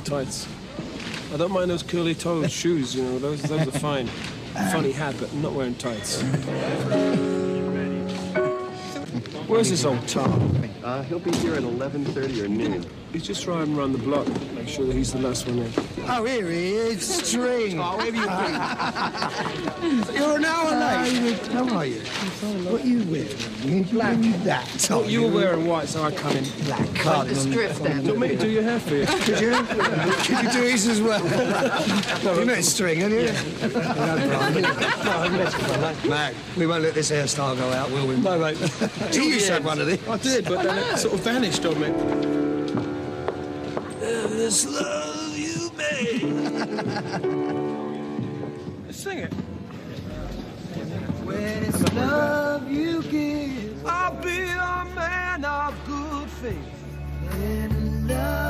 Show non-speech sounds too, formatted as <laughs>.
tights. I don't mind those curly toed shoes, you know, those, those are fine. <laughs> Funny hat, but not wearing tights. Where's this old Tom? Uh, he'll be here at 11.30 or noon. He's just riding around the block. Make sure that he's the last one in. Oh, here he is, String. Oh, where have you been? <laughs> You're an hour late. How are you? What are you wearing? Black. That. Oh, you were wearing white, so I come in black. Can't The strip Do you then. want me to do your hair for you? Could you? Could you do his as well? you met String, haven't you? <laughs> Mac, we won't let this hairstyle go out, will we? No, mate. You used to have one of these. I did, but then it sort of vanished on me. This love you made. Sing it. When it's love you give, I'll be a man of good faith. Love